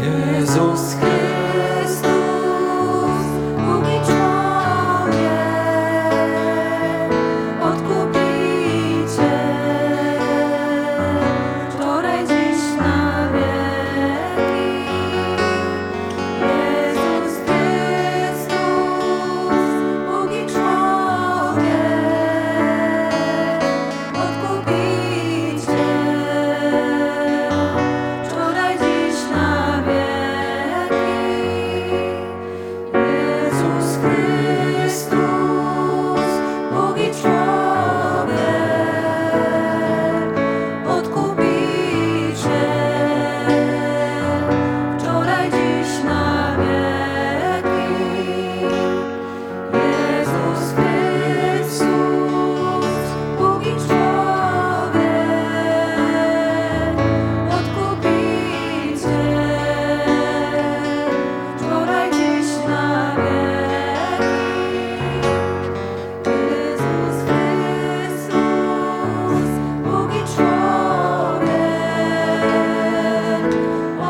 Jesus Christus.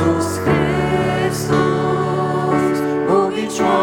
Jesus, Chrystus, Bóg i.